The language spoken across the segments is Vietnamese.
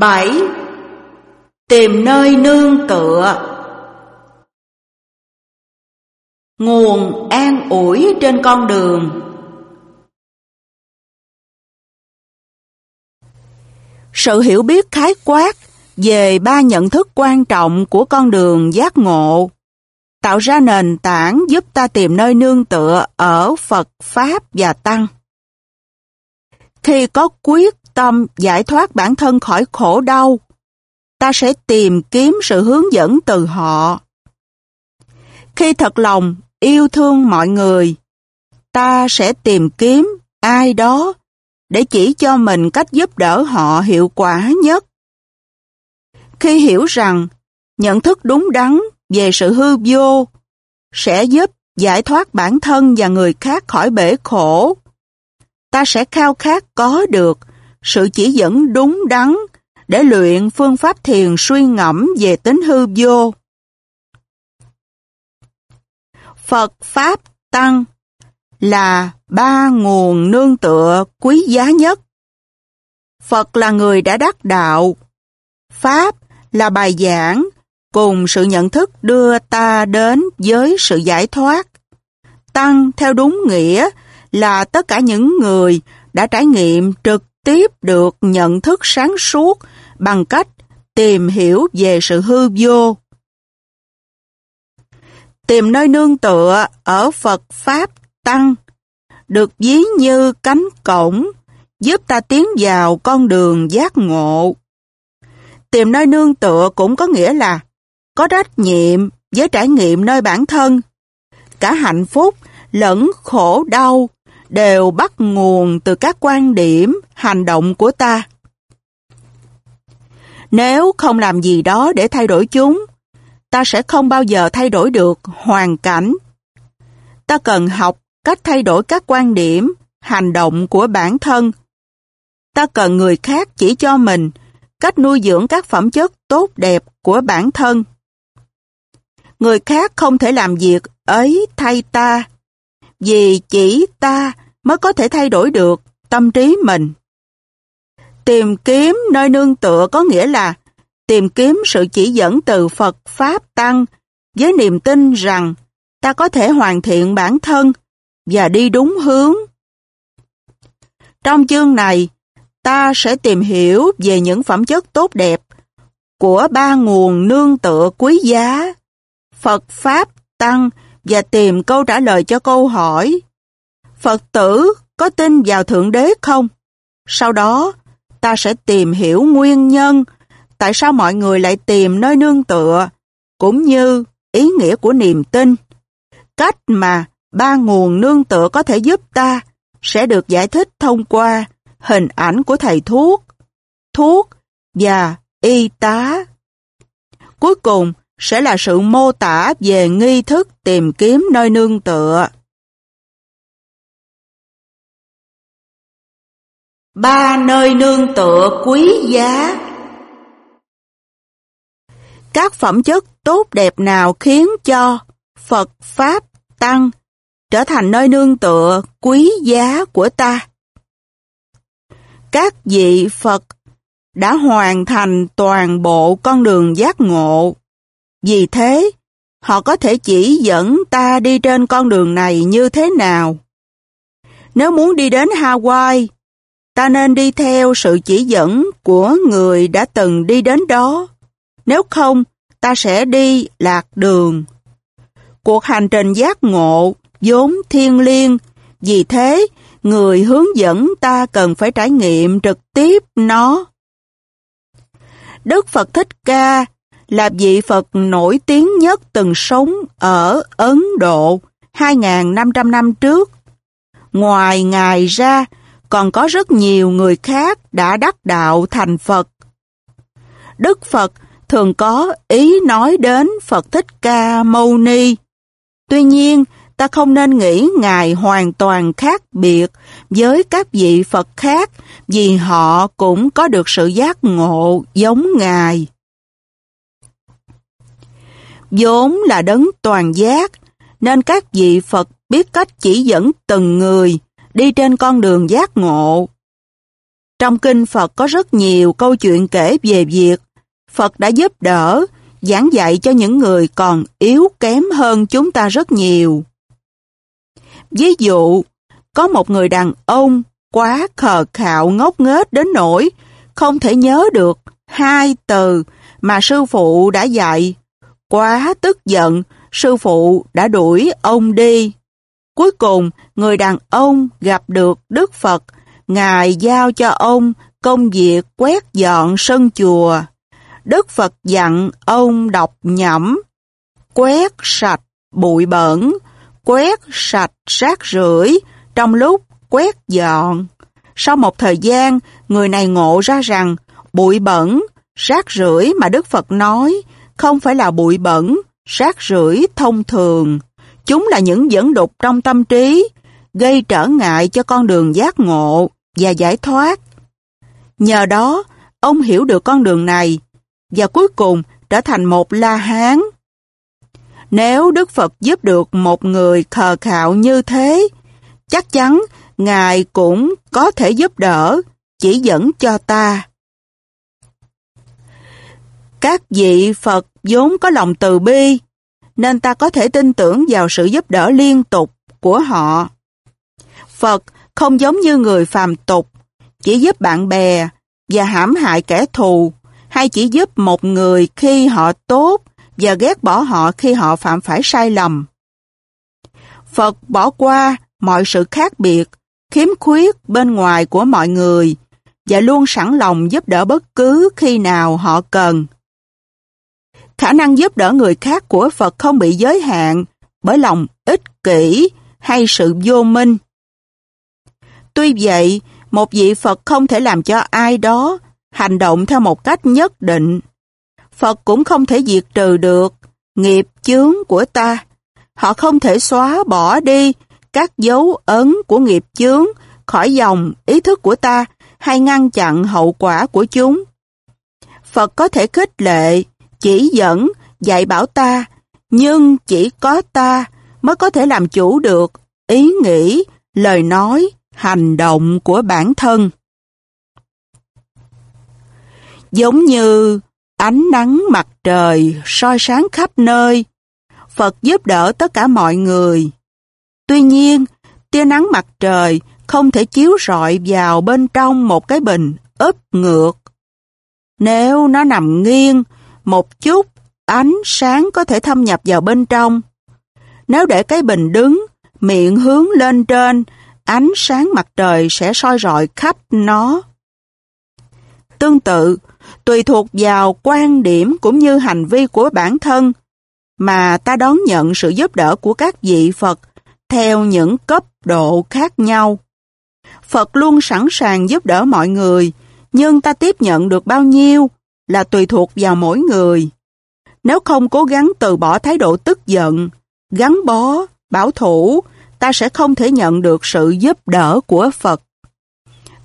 7. Tìm nơi nương tựa Nguồn an ủi trên con đường Sự hiểu biết khái quát về ba nhận thức quan trọng của con đường giác ngộ tạo ra nền tảng giúp ta tìm nơi nương tựa ở Phật, Pháp và Tăng. Khi có quyết tâm giải thoát bản thân khỏi khổ đau, ta sẽ tìm kiếm sự hướng dẫn từ họ. Khi thật lòng yêu thương mọi người, ta sẽ tìm kiếm ai đó để chỉ cho mình cách giúp đỡ họ hiệu quả nhất. Khi hiểu rằng nhận thức đúng đắn về sự hư vô sẽ giúp giải thoát bản thân và người khác khỏi bể khổ, ta sẽ khao khát có được sự chỉ dẫn đúng đắn để luyện phương pháp thiền suy ngẫm về tính hư vô. Phật Pháp Tăng là ba nguồn nương tựa quý giá nhất. Phật là người đã đắc đạo. Pháp là bài giảng cùng sự nhận thức đưa ta đến với sự giải thoát. Tăng theo đúng nghĩa là tất cả những người đã trải nghiệm trực tiếp được nhận thức sáng suốt bằng cách tìm hiểu về sự hư vô. Tìm nơi nương tựa ở Phật Pháp Tăng được ví như cánh cổng giúp ta tiến vào con đường giác ngộ. Tìm nơi nương tựa cũng có nghĩa là có trách nhiệm với trải nghiệm nơi bản thân. Cả hạnh phúc lẫn khổ đau đều bắt nguồn từ các quan điểm, hành động của ta. Nếu không làm gì đó để thay đổi chúng, ta sẽ không bao giờ thay đổi được hoàn cảnh. Ta cần học cách thay đổi các quan điểm, hành động của bản thân. Ta cần người khác chỉ cho mình cách nuôi dưỡng các phẩm chất tốt đẹp của bản thân. Người khác không thể làm việc ấy thay ta, vì chỉ ta mới có thể thay đổi được tâm trí mình. Tìm kiếm nơi nương tựa có nghĩa là tìm kiếm sự chỉ dẫn từ Phật Pháp Tăng với niềm tin rằng ta có thể hoàn thiện bản thân và đi đúng hướng. Trong chương này, ta sẽ tìm hiểu về những phẩm chất tốt đẹp của ba nguồn nương tựa quý giá, Phật Pháp Tăng và tìm câu trả lời cho câu hỏi Phật tử có tin vào Thượng Đế không? Sau đó, ta sẽ tìm hiểu nguyên nhân tại sao mọi người lại tìm nơi nương tựa, cũng như ý nghĩa của niềm tin. Cách mà ba nguồn nương tựa có thể giúp ta sẽ được giải thích thông qua hình ảnh của thầy thuốc, thuốc và y tá. Cuối cùng sẽ là sự mô tả về nghi thức tìm kiếm nơi nương tựa. Ba nơi nương tựa quý giá Các phẩm chất tốt đẹp nào khiến cho Phật Pháp Tăng trở thành nơi nương tựa quý giá của ta? Các vị Phật đã hoàn thành toàn bộ con đường giác ngộ. Vì thế, họ có thể chỉ dẫn ta đi trên con đường này như thế nào. Nếu muốn đi đến Hawaii, ta nên đi theo sự chỉ dẫn của người đã từng đi đến đó. Nếu không, ta sẽ đi lạc đường. Cuộc hành trình giác ngộ, vốn thiên liêng, vì thế, người hướng dẫn ta cần phải trải nghiệm trực tiếp nó. Đức Phật Thích Ca là vị Phật nổi tiếng nhất từng sống ở Ấn Độ 2.500 năm trước. Ngoài Ngài ra, còn có rất nhiều người khác đã đắc đạo thành Phật. Đức Phật thường có ý nói đến Phật Thích Ca Mâu Ni. Tuy nhiên, ta không nên nghĩ Ngài hoàn toàn khác biệt với các vị Phật khác vì họ cũng có được sự giác ngộ giống Ngài. vốn là đấng toàn giác, nên các vị Phật biết cách chỉ dẫn từng người đi trên con đường giác ngộ. Trong kinh Phật có rất nhiều câu chuyện kể về việc Phật đã giúp đỡ, giảng dạy cho những người còn yếu kém hơn chúng ta rất nhiều. Ví dụ, có một người đàn ông quá khờ khạo ngốc nghếch đến nỗi không thể nhớ được hai từ mà sư phụ đã dạy. Quá tức giận, sư phụ đã đuổi ông đi. Cuối cùng, người đàn ông gặp được Đức Phật, Ngài giao cho ông công việc quét dọn sân chùa. Đức Phật dặn ông đọc nhẩm, quét sạch bụi bẩn, quét sạch rác rưởi trong lúc quét dọn. Sau một thời gian, người này ngộ ra rằng bụi bẩn, rác rưởi mà Đức Phật nói không phải là bụi bẩn, rác rưởi thông thường. Chúng là những dẫn đục trong tâm trí, gây trở ngại cho con đường giác ngộ và giải thoát. Nhờ đó, ông hiểu được con đường này và cuối cùng trở thành một La Hán. Nếu Đức Phật giúp được một người khờ khạo như thế, chắc chắn Ngài cũng có thể giúp đỡ, chỉ dẫn cho ta. Các vị Phật vốn có lòng từ bi, nên ta có thể tin tưởng vào sự giúp đỡ liên tục của họ. Phật không giống như người phàm tục, chỉ giúp bạn bè và hãm hại kẻ thù, hay chỉ giúp một người khi họ tốt và ghét bỏ họ khi họ phạm phải sai lầm. Phật bỏ qua mọi sự khác biệt, khiếm khuyết bên ngoài của mọi người và luôn sẵn lòng giúp đỡ bất cứ khi nào họ cần. Khả năng giúp đỡ người khác của Phật không bị giới hạn bởi lòng ích kỷ hay sự vô minh. Tuy vậy, một vị Phật không thể làm cho ai đó hành động theo một cách nhất định. Phật cũng không thể diệt trừ được nghiệp chướng của ta. Họ không thể xóa bỏ đi các dấu ấn của nghiệp chướng khỏi dòng ý thức của ta hay ngăn chặn hậu quả của chúng. Phật có thể khích lệ, chỉ dẫn, dạy bảo ta, nhưng chỉ có ta mới có thể làm chủ được ý nghĩ, lời nói, hành động của bản thân. Giống như ánh nắng mặt trời soi sáng khắp nơi, Phật giúp đỡ tất cả mọi người. Tuy nhiên, tia nắng mặt trời không thể chiếu rọi vào bên trong một cái bình ấp ngược. Nếu nó nằm nghiêng, một chút ánh sáng có thể thâm nhập vào bên trong. Nếu để cái bình đứng, miệng hướng lên trên, ánh sáng mặt trời sẽ soi rọi khắp nó. Tương tự, tùy thuộc vào quan điểm cũng như hành vi của bản thân, mà ta đón nhận sự giúp đỡ của các vị Phật theo những cấp độ khác nhau. Phật luôn sẵn sàng giúp đỡ mọi người, nhưng ta tiếp nhận được bao nhiêu là tùy thuộc vào mỗi người. Nếu không cố gắng từ bỏ thái độ tức giận, gắn bó, bảo thủ, ta sẽ không thể nhận được sự giúp đỡ của Phật.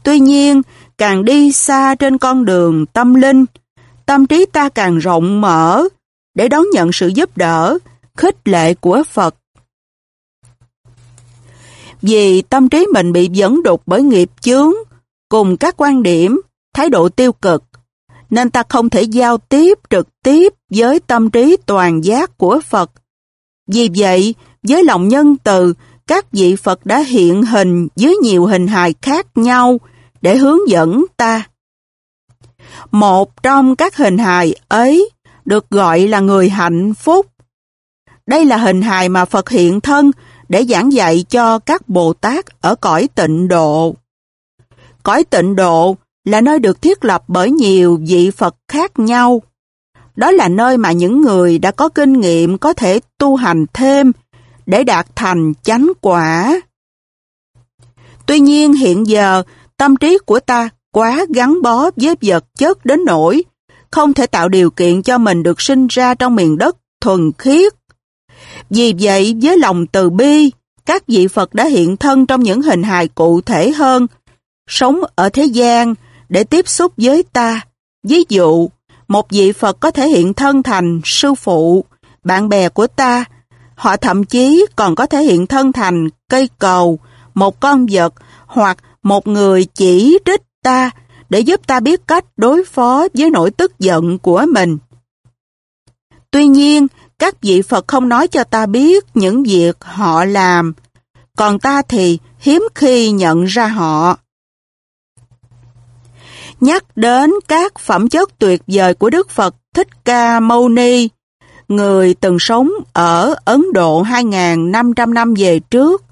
Tuy nhiên, càng đi xa trên con đường tâm linh, tâm trí ta càng rộng mở để đón nhận sự giúp đỡ, khích lệ của Phật. Vì tâm trí mình bị dẫn đục bởi nghiệp chướng, cùng các quan điểm, thái độ tiêu cực, nên ta không thể giao tiếp trực tiếp với tâm trí toàn giác của Phật. Vì vậy, với lòng nhân từ, các vị Phật đã hiện hình dưới nhiều hình hài khác nhau để hướng dẫn ta. Một trong các hình hài ấy được gọi là người hạnh phúc. Đây là hình hài mà Phật hiện thân để giảng dạy cho các Bồ Tát ở cõi tịnh độ. Cõi tịnh độ là nơi được thiết lập bởi nhiều vị Phật khác nhau. Đó là nơi mà những người đã có kinh nghiệm có thể tu hành thêm để đạt thành chánh quả. Tuy nhiên hiện giờ tâm trí của ta quá gắn bó với vật chất đến nỗi không thể tạo điều kiện cho mình được sinh ra trong miền đất thuần khiết. Vì vậy với lòng từ bi, các vị Phật đã hiện thân trong những hình hài cụ thể hơn, sống ở thế gian để tiếp xúc với ta. Ví dụ, một vị Phật có thể hiện thân thành sư phụ, bạn bè của ta. Họ thậm chí còn có thể hiện thân thành cây cầu, một con vật hoặc một người chỉ trích ta để giúp ta biết cách đối phó với nỗi tức giận của mình. Tuy nhiên, các vị Phật không nói cho ta biết những việc họ làm, còn ta thì hiếm khi nhận ra họ. Nhắc đến các phẩm chất tuyệt vời của Đức Phật Thích Ca Mâu Ni, người từng sống ở Ấn Độ 2.500 năm về trước,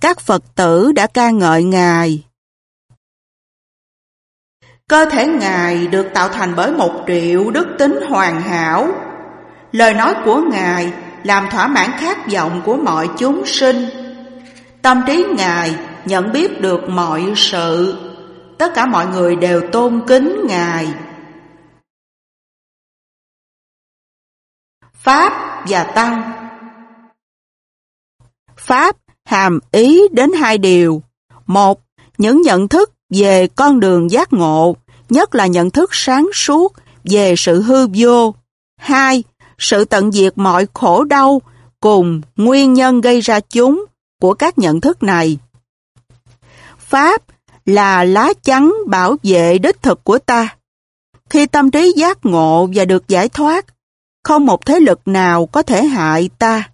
các Phật tử đã ca ngợi Ngài. Cơ thể Ngài được tạo thành bởi một triệu đức tính hoàn hảo. Lời nói của Ngài làm thỏa mãn khát vọng của mọi chúng sinh. Tâm trí Ngài nhận biết được mọi sự. Tất cả mọi người đều tôn kính Ngài. Pháp và Tăng Pháp hàm ý đến hai điều. Một, những nhận thức về con đường giác ngộ, nhất là nhận thức sáng suốt về sự hư vô. Hai, sự tận diệt mọi khổ đau cùng nguyên nhân gây ra chúng của các nhận thức này. Pháp là lá chắn bảo vệ đích thực của ta. Khi tâm trí giác ngộ và được giải thoát, không một thế lực nào có thể hại ta.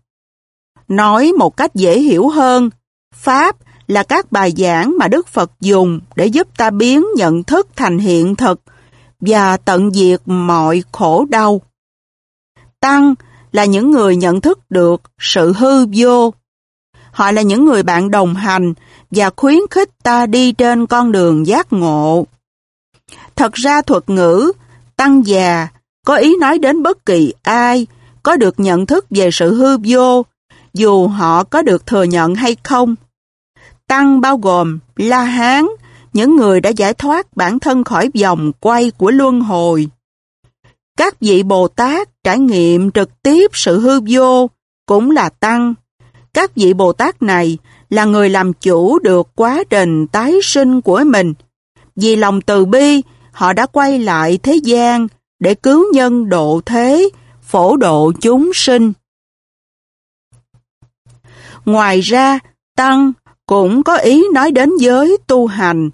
Nói một cách dễ hiểu hơn, Pháp là các bài giảng mà Đức Phật dùng để giúp ta biến nhận thức thành hiện thực và tận diệt mọi khổ đau. Tăng là những người nhận thức được sự hư vô. Họ là những người bạn đồng hành và khuyến khích ta đi trên con đường giác ngộ. Thật ra thuật ngữ tăng già có ý nói đến bất kỳ ai có được nhận thức về sự hư vô, dù họ có được thừa nhận hay không. Tăng bao gồm La Hán, những người đã giải thoát bản thân khỏi vòng quay của luân hồi. Các vị Bồ Tát trải nghiệm trực tiếp sự hư vô cũng là Tăng. Các vị Bồ Tát này là người làm chủ được quá trình tái sinh của mình. Vì lòng từ bi, họ đã quay lại thế gian để cứu nhân độ thế, phổ độ chúng sinh. Ngoài ra, Tăng cũng có ý nói đến giới tu hành,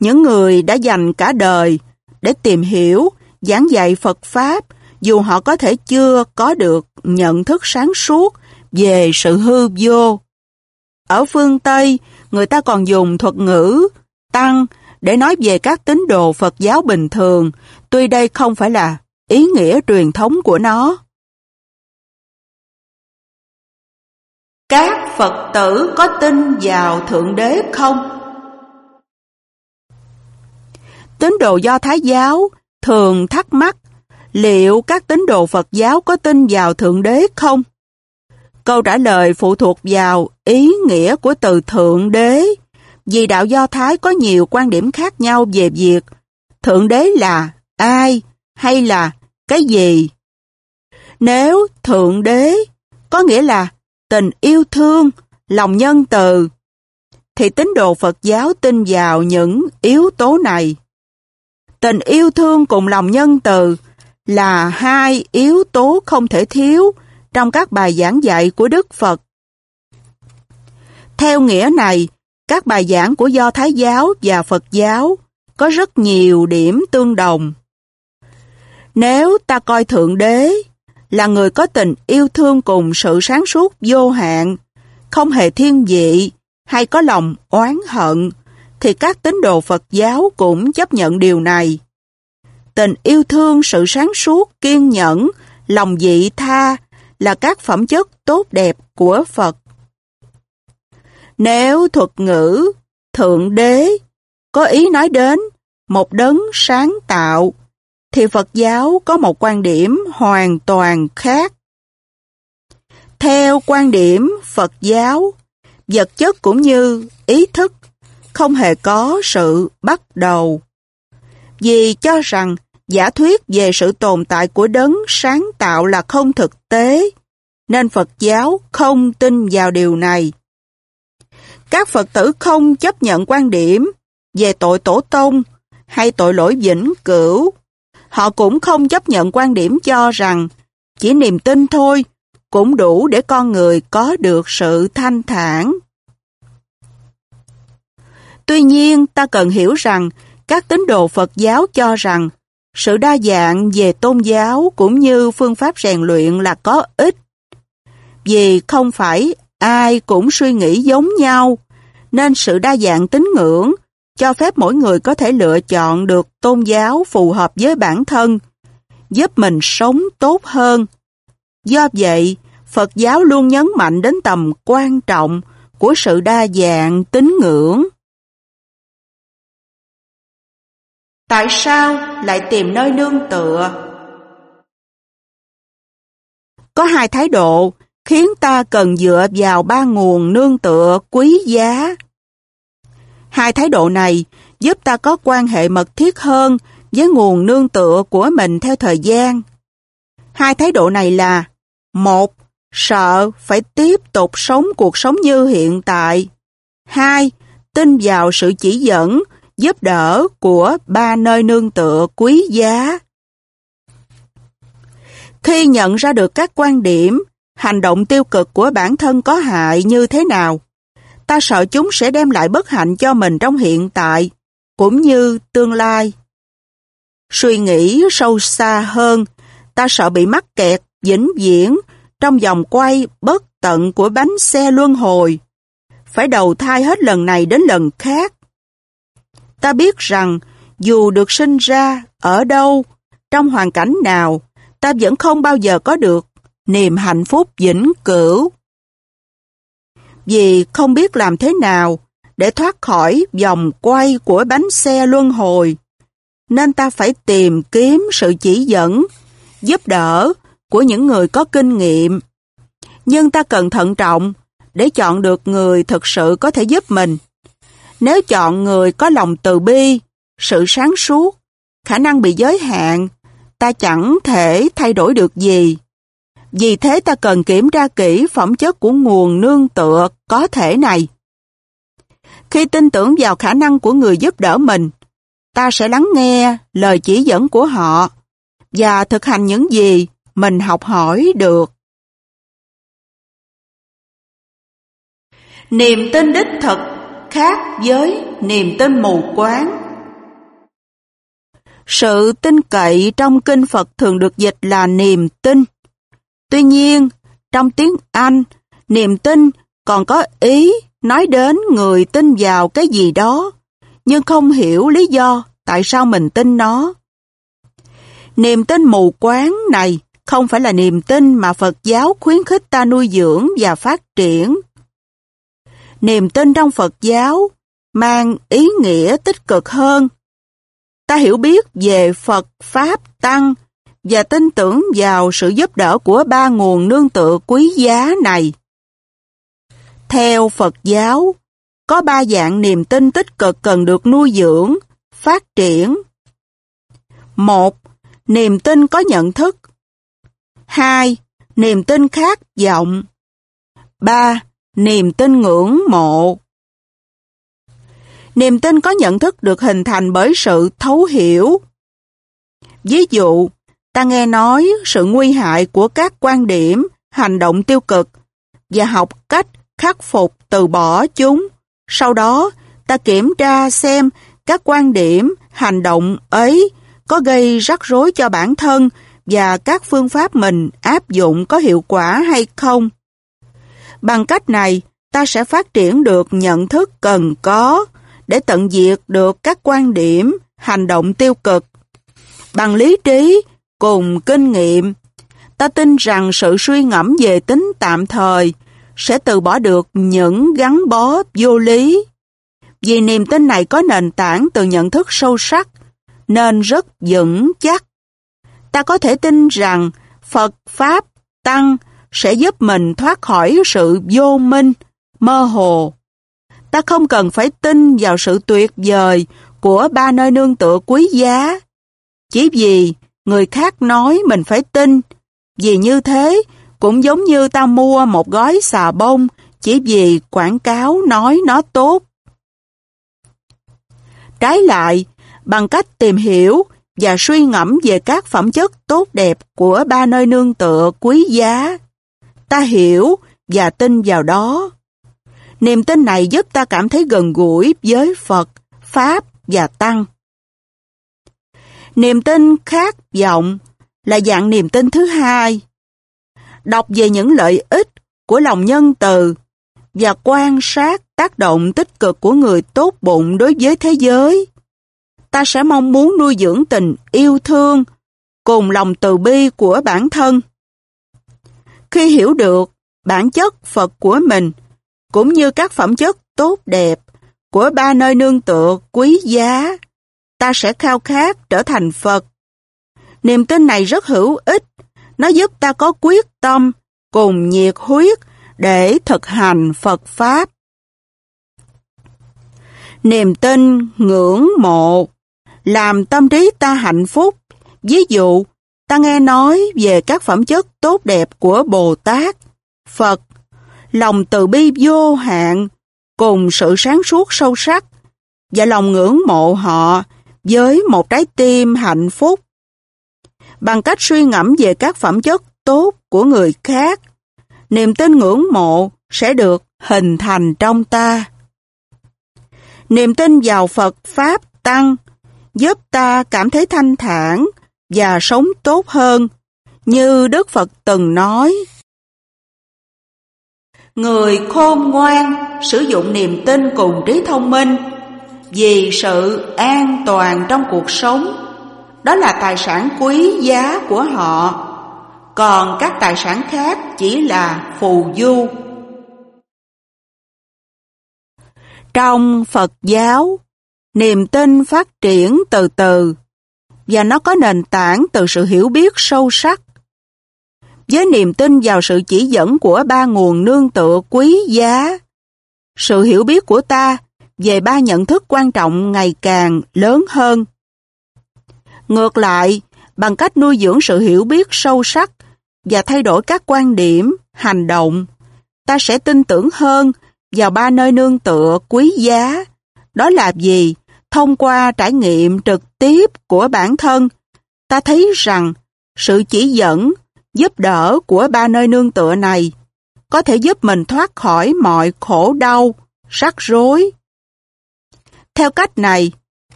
những người đã dành cả đời để tìm hiểu, giảng dạy Phật Pháp, dù họ có thể chưa có được nhận thức sáng suốt về sự hư vô. Ở phương Tây, người ta còn dùng thuật ngữ tăng để nói về các tín đồ Phật giáo bình thường, tuy đây không phải là ý nghĩa truyền thống của nó. Các Phật tử có tin vào Thượng Đế không? Tín đồ Do Thái giáo thường thắc mắc liệu các tín đồ Phật giáo có tin vào Thượng Đế không? Câu trả lời phụ thuộc vào ý nghĩa của từ Thượng Đế. Vì đạo Do Thái có nhiều quan điểm khác nhau về việc Thượng Đế là ai hay là cái gì. Nếu Thượng Đế có nghĩa là tình yêu thương, lòng nhân từ, thì tín đồ Phật giáo tin vào những yếu tố này. Tình yêu thương cùng lòng nhân từ là hai yếu tố không thể thiếu trong các bài giảng dạy của Đức Phật. Theo nghĩa này, các bài giảng của Do Thái giáo và Phật giáo có rất nhiều điểm tương đồng. Nếu ta coi Thượng Đế là người có tình yêu thương cùng sự sáng suốt vô hạn, không hề thiên vị hay có lòng oán hận, thì các tín đồ Phật giáo cũng chấp nhận điều này. Tình yêu thương, sự sáng suốt, kiên nhẫn, lòng dị tha là các phẩm chất tốt đẹp của Phật. Nếu thuật ngữ Thượng Đế có ý nói đến một đấng sáng tạo, thì Phật giáo có một quan điểm hoàn toàn khác. Theo quan điểm Phật giáo, vật chất cũng như ý thức không hề có sự bắt đầu. Vì cho rằng giả thuyết về sự tồn tại của đấng sáng tạo là không thực tế, nên Phật giáo không tin vào điều này. Các Phật tử không chấp nhận quan điểm về tội tổ tông hay tội lỗi vĩnh cửu Họ cũng không chấp nhận quan điểm cho rằng chỉ niềm tin thôi cũng đủ để con người có được sự thanh thản. Tuy nhiên, ta cần hiểu rằng các tín đồ Phật giáo cho rằng sự đa dạng về tôn giáo cũng như phương pháp rèn luyện là có ích. Vì không phải ai cũng suy nghĩ giống nhau, nên sự đa dạng tín ngưỡng cho phép mỗi người có thể lựa chọn được tôn giáo phù hợp với bản thân, giúp mình sống tốt hơn. Do vậy, Phật giáo luôn nhấn mạnh đến tầm quan trọng của sự đa dạng tín ngưỡng. Tại sao lại tìm nơi nương tựa? Có hai thái độ khiến ta cần dựa vào ba nguồn nương tựa quý giá. Hai thái độ này giúp ta có quan hệ mật thiết hơn với nguồn nương tựa của mình theo thời gian. Hai thái độ này là một Sợ phải tiếp tục sống cuộc sống như hiện tại. hai Tin vào sự chỉ dẫn, giúp đỡ của ba nơi nương tựa quý giá. Khi nhận ra được các quan điểm, hành động tiêu cực của bản thân có hại như thế nào, ta sợ chúng sẽ đem lại bất hạnh cho mình trong hiện tại, cũng như tương lai. Suy nghĩ sâu xa hơn, ta sợ bị mắc kẹt, vĩnh viễn, trong vòng quay bất tận của bánh xe luân hồi. Phải đầu thai hết lần này đến lần khác. Ta biết rằng, dù được sinh ra, ở đâu, trong hoàn cảnh nào, ta vẫn không bao giờ có được niềm hạnh phúc vĩnh cửu. Vì không biết làm thế nào để thoát khỏi vòng quay của bánh xe luân hồi, nên ta phải tìm kiếm sự chỉ dẫn, giúp đỡ của những người có kinh nghiệm. Nhưng ta cần thận trọng để chọn được người thực sự có thể giúp mình. Nếu chọn người có lòng từ bi, sự sáng suốt, khả năng bị giới hạn, ta chẳng thể thay đổi được gì. Vì thế ta cần kiểm tra kỹ phẩm chất của nguồn nương tựa có thể này. Khi tin tưởng vào khả năng của người giúp đỡ mình, ta sẽ lắng nghe lời chỉ dẫn của họ và thực hành những gì mình học hỏi được. Niềm tin đích thực khác với niềm tin mù quáng. Sự tin cậy trong kinh Phật thường được dịch là niềm tin. Tuy nhiên, trong tiếng Anh, niềm tin còn có ý nói đến người tin vào cái gì đó, nhưng không hiểu lý do tại sao mình tin nó. Niềm tin mù quáng này không phải là niềm tin mà Phật giáo khuyến khích ta nuôi dưỡng và phát triển. Niềm tin trong Phật giáo mang ý nghĩa tích cực hơn. Ta hiểu biết về Phật, Pháp, Tăng và tin tưởng vào sự giúp đỡ của ba nguồn nương tựa quý giá này. Theo Phật giáo, có ba dạng niềm tin tích cực cần được nuôi dưỡng, phát triển. Một, niềm tin có nhận thức. 2. Niềm tin khát vọng 3. Niềm tin ngưỡng mộ Niềm tin có nhận thức được hình thành bởi sự thấu hiểu. Ví dụ, ta nghe nói sự nguy hại của các quan điểm, hành động tiêu cực và học cách khắc phục từ bỏ chúng. Sau đó, ta kiểm tra xem các quan điểm, hành động ấy có gây rắc rối cho bản thân và các phương pháp mình áp dụng có hiệu quả hay không. Bằng cách này, ta sẽ phát triển được nhận thức cần có để tận diệt được các quan điểm, hành động tiêu cực. Bằng lý trí cùng kinh nghiệm, ta tin rằng sự suy ngẫm về tính tạm thời sẽ từ bỏ được những gắn bó vô lý. Vì niềm tin này có nền tảng từ nhận thức sâu sắc, nên rất vững chắc ta có thể tin rằng Phật, Pháp, Tăng sẽ giúp mình thoát khỏi sự vô minh, mơ hồ. Ta không cần phải tin vào sự tuyệt vời của ba nơi nương tựa quý giá. Chỉ vì người khác nói mình phải tin, vì như thế cũng giống như ta mua một gói xà bông chỉ vì quảng cáo nói nó tốt. Trái lại, bằng cách tìm hiểu và suy ngẫm về các phẩm chất tốt đẹp của ba nơi nương tựa quý giá. Ta hiểu và tin vào đó. Niềm tin này giúp ta cảm thấy gần gũi với Phật, Pháp và Tăng. Niềm tin khát vọng là dạng niềm tin thứ hai. Đọc về những lợi ích của lòng nhân từ và quan sát tác động tích cực của người tốt bụng đối với thế giới. Ta sẽ mong muốn nuôi dưỡng tình yêu thương cùng lòng từ bi của bản thân. Khi hiểu được bản chất Phật của mình, cũng như các phẩm chất tốt đẹp của ba nơi nương tựa quý giá, ta sẽ khao khát trở thành Phật. Niềm tin này rất hữu ích, nó giúp ta có quyết tâm cùng nhiệt huyết để thực hành Phật Pháp. Niềm tin, ngưỡng mộ, làm tâm trí ta hạnh phúc. Ví dụ, ta nghe nói về các phẩm chất tốt đẹp của Bồ Tát, Phật, lòng từ bi vô hạn, cùng sự sáng suốt sâu sắc, và lòng ngưỡng mộ họ với một trái tim hạnh phúc. Bằng cách suy ngẫm về các phẩm chất tốt của người khác, niềm tin ngưỡng mộ sẽ được hình thành trong ta. Niềm tin vào Phật Pháp Tăng giúp ta cảm thấy thanh thản và sống tốt hơn, như Đức Phật từng nói. Người khôn ngoan sử dụng niềm tin cùng trí thông minh vì sự an toàn trong cuộc sống. Đó là tài sản quý giá của họ, còn các tài sản khác chỉ là phù du. Trong Phật giáo, niềm tin phát triển từ từ và nó có nền tảng từ sự hiểu biết sâu sắc. Với niềm tin vào sự chỉ dẫn của ba nguồn nương tựa quý giá, sự hiểu biết của ta về ba nhận thức quan trọng ngày càng lớn hơn. Ngược lại, bằng cách nuôi dưỡng sự hiểu biết sâu sắc và thay đổi các quan điểm, hành động, ta sẽ tin tưởng hơn vào ba nơi nương tựa quý giá. Đó là gì? Thông qua trải nghiệm trực tiếp của bản thân, ta thấy rằng sự chỉ dẫn, giúp đỡ của ba nơi nương tựa này có thể giúp mình thoát khỏi mọi khổ đau, rắc rối. Theo cách này,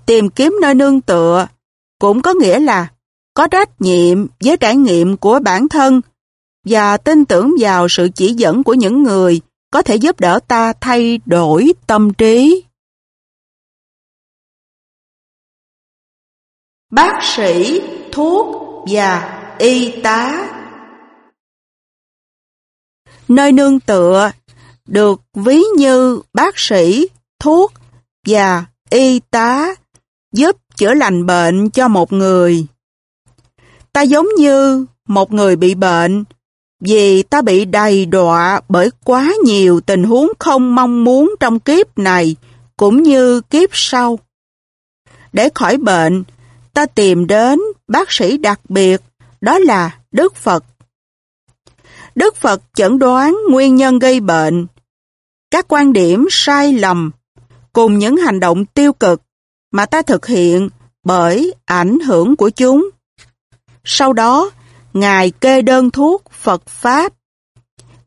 tìm kiếm nơi nương tựa cũng có nghĩa là có trách nhiệm với trải nghiệm của bản thân và tin tưởng vào sự chỉ dẫn của những người có thể giúp đỡ ta thay đổi tâm trí. Bác sĩ, thuốc và y tá Nơi nương tựa được ví như bác sĩ, thuốc và y tá giúp chữa lành bệnh cho một người. Ta giống như một người bị bệnh vì ta bị đầy đọa bởi quá nhiều tình huống không mong muốn trong kiếp này cũng như kiếp sau. Để khỏi bệnh, ta tìm đến bác sĩ đặc biệt, đó là Đức Phật. Đức Phật chẩn đoán nguyên nhân gây bệnh, các quan điểm sai lầm cùng những hành động tiêu cực mà ta thực hiện bởi ảnh hưởng của chúng. Sau đó, Ngài kê đơn thuốc Phật Pháp.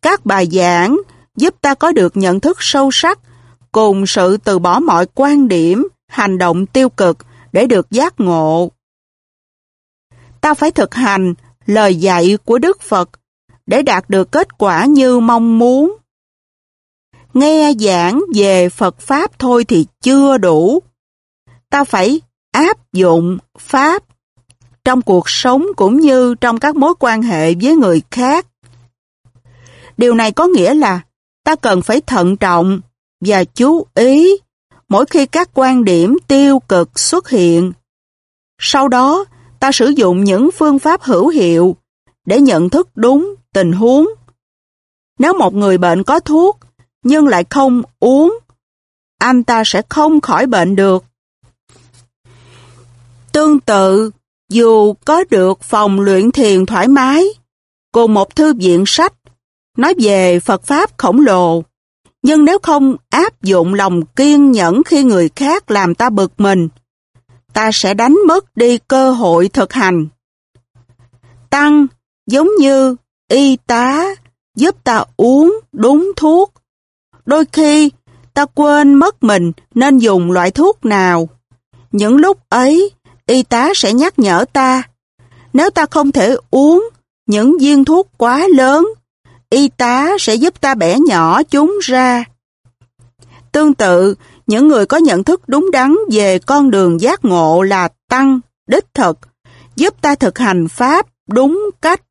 Các bài giảng giúp ta có được nhận thức sâu sắc cùng sự từ bỏ mọi quan điểm, hành động tiêu cực để được giác ngộ. Ta phải thực hành lời dạy của Đức Phật để đạt được kết quả như mong muốn. Nghe giảng về Phật Pháp thôi thì chưa đủ. Ta phải áp dụng Pháp trong cuộc sống cũng như trong các mối quan hệ với người khác. Điều này có nghĩa là ta cần phải thận trọng và chú ý mỗi khi các quan điểm tiêu cực xuất hiện. Sau đó, ta sử dụng những phương pháp hữu hiệu để nhận thức đúng tình huống. Nếu một người bệnh có thuốc nhưng lại không uống, anh ta sẽ không khỏi bệnh được. Tương tự, dù có được phòng luyện thiền thoải mái, cùng một thư viện sách, nói về Phật Pháp khổng lồ, nhưng nếu không áp dụng lòng kiên nhẫn khi người khác làm ta bực mình, ta sẽ đánh mất đi cơ hội thực hành. Tăng giống như y tá giúp ta uống đúng thuốc. Đôi khi ta quên mất mình nên dùng loại thuốc nào. Những lúc ấy y tá sẽ nhắc nhở ta. Nếu ta không thể uống những viên thuốc quá lớn, y tá sẽ giúp ta bẻ nhỏ chúng ra. Tương tự, những người có nhận thức đúng đắn về con đường giác ngộ là tăng, đích thực, giúp ta thực hành Pháp đúng cách.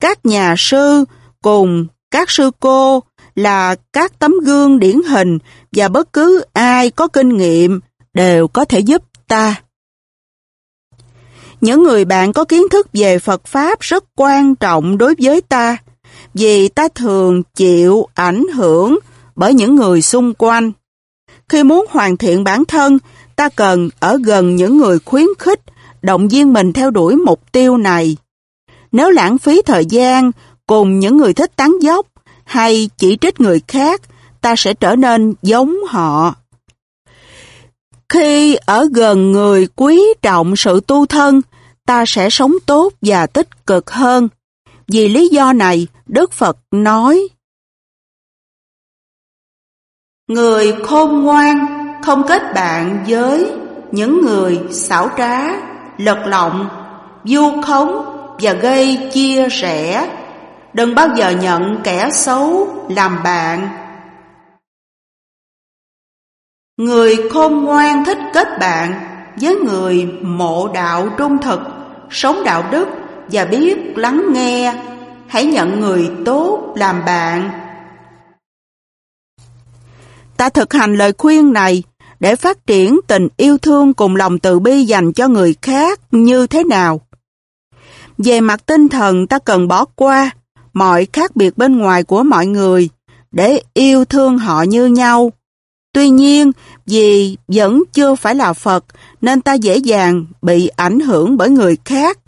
Các nhà sư cùng các sư cô là các tấm gương điển hình và bất cứ ai có kinh nghiệm đều có thể giúp ta. Những người bạn có kiến thức về Phật Pháp rất quan trọng đối với ta, vì ta thường chịu ảnh hưởng bởi những người xung quanh. Khi muốn hoàn thiện bản thân, ta cần ở gần những người khuyến khích, động viên mình theo đuổi mục tiêu này. Nếu lãng phí thời gian cùng những người thích tán dốc hay chỉ trích người khác, ta sẽ trở nên giống họ. Khi ở gần người quý trọng sự tu thân, ta sẽ sống tốt và tích cực hơn. Vì lý do này, Đức Phật nói Người khôn ngoan không kết bạn với những người xảo trá, lật lọng, du khống và gây chia rẽ. Đừng bao giờ nhận kẻ xấu làm bạn. Người khôn ngoan thích kết bạn với người mộ đạo trung thực, sống đạo đức và biết lắng nghe. Hãy nhận người tốt làm bạn. Ta thực hành lời khuyên này để phát triển tình yêu thương cùng lòng từ bi dành cho người khác như thế nào. Về mặt tinh thần ta cần bỏ qua mọi khác biệt bên ngoài của mọi người để yêu thương họ như nhau. Tuy nhiên, vì vẫn chưa phải là Phật nên ta dễ dàng bị ảnh hưởng bởi người khác.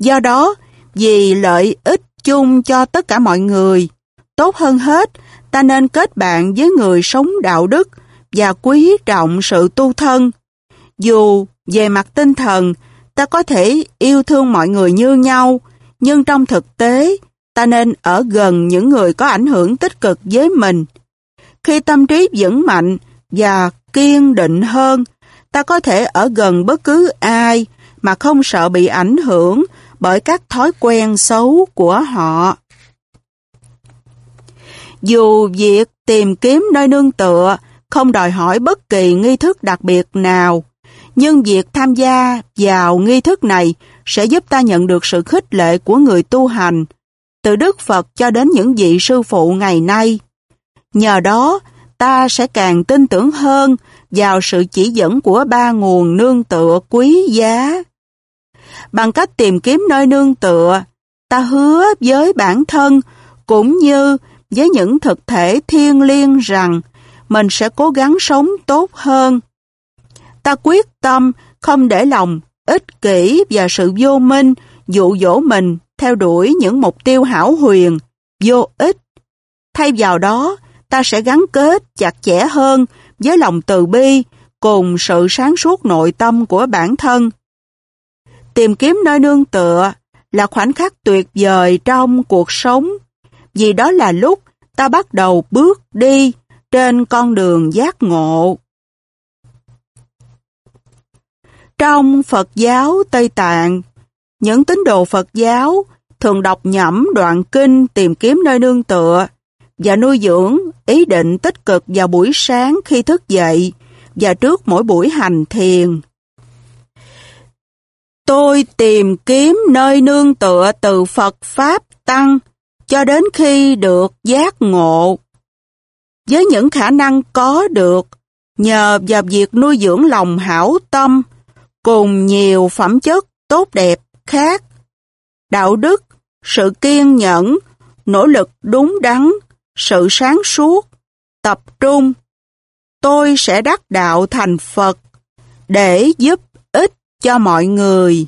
Do đó, vì lợi ích chung cho tất cả mọi người, tốt hơn hết, ta nên kết bạn với người sống đạo đức và quý trọng sự tu thân. Dù về mặt tinh thần, ta có thể yêu thương mọi người như nhau, nhưng trong thực tế, ta nên ở gần những người có ảnh hưởng tích cực với mình. Khi tâm trí vững mạnh và kiên định hơn, ta có thể ở gần bất cứ ai mà không sợ bị ảnh hưởng bởi các thói quen xấu của họ. Dù việc tìm kiếm nơi nương tựa không đòi hỏi bất kỳ nghi thức đặc biệt nào, nhưng việc tham gia vào nghi thức này sẽ giúp ta nhận được sự khích lệ của người tu hành, từ Đức Phật cho đến những vị sư phụ ngày nay. Nhờ đó, ta sẽ càng tin tưởng hơn vào sự chỉ dẫn của ba nguồn nương tựa quý giá. Bằng cách tìm kiếm nơi nương tựa, ta hứa với bản thân cũng như với những thực thể thiên liêng rằng mình sẽ cố gắng sống tốt hơn. Ta quyết tâm không để lòng ích kỷ và sự vô minh dụ dỗ mình theo đuổi những mục tiêu hảo huyền, vô ích. Thay vào đó, ta sẽ gắn kết chặt chẽ hơn với lòng từ bi cùng sự sáng suốt nội tâm của bản thân. Tìm kiếm nơi nương tựa là khoảnh khắc tuyệt vời trong cuộc sống, vì đó là lúc ta bắt đầu bước đi trên con đường giác ngộ. Trong Phật giáo Tây Tạng, những tín đồ Phật giáo thường đọc nhẩm đoạn kinh tìm kiếm nơi nương tựa và nuôi dưỡng ý định tích cực vào buổi sáng khi thức dậy và trước mỗi buổi hành thiền. Tôi tìm kiếm nơi nương tựa từ Phật Pháp Tăng cho đến khi được giác ngộ. Với những khả năng có được, nhờ vào việc nuôi dưỡng lòng hảo tâm, cùng nhiều phẩm chất tốt đẹp khác, đạo đức, sự kiên nhẫn, nỗ lực đúng đắn, sự sáng suốt, tập trung, tôi sẽ đắc đạo thành Phật để giúp cho mọi người.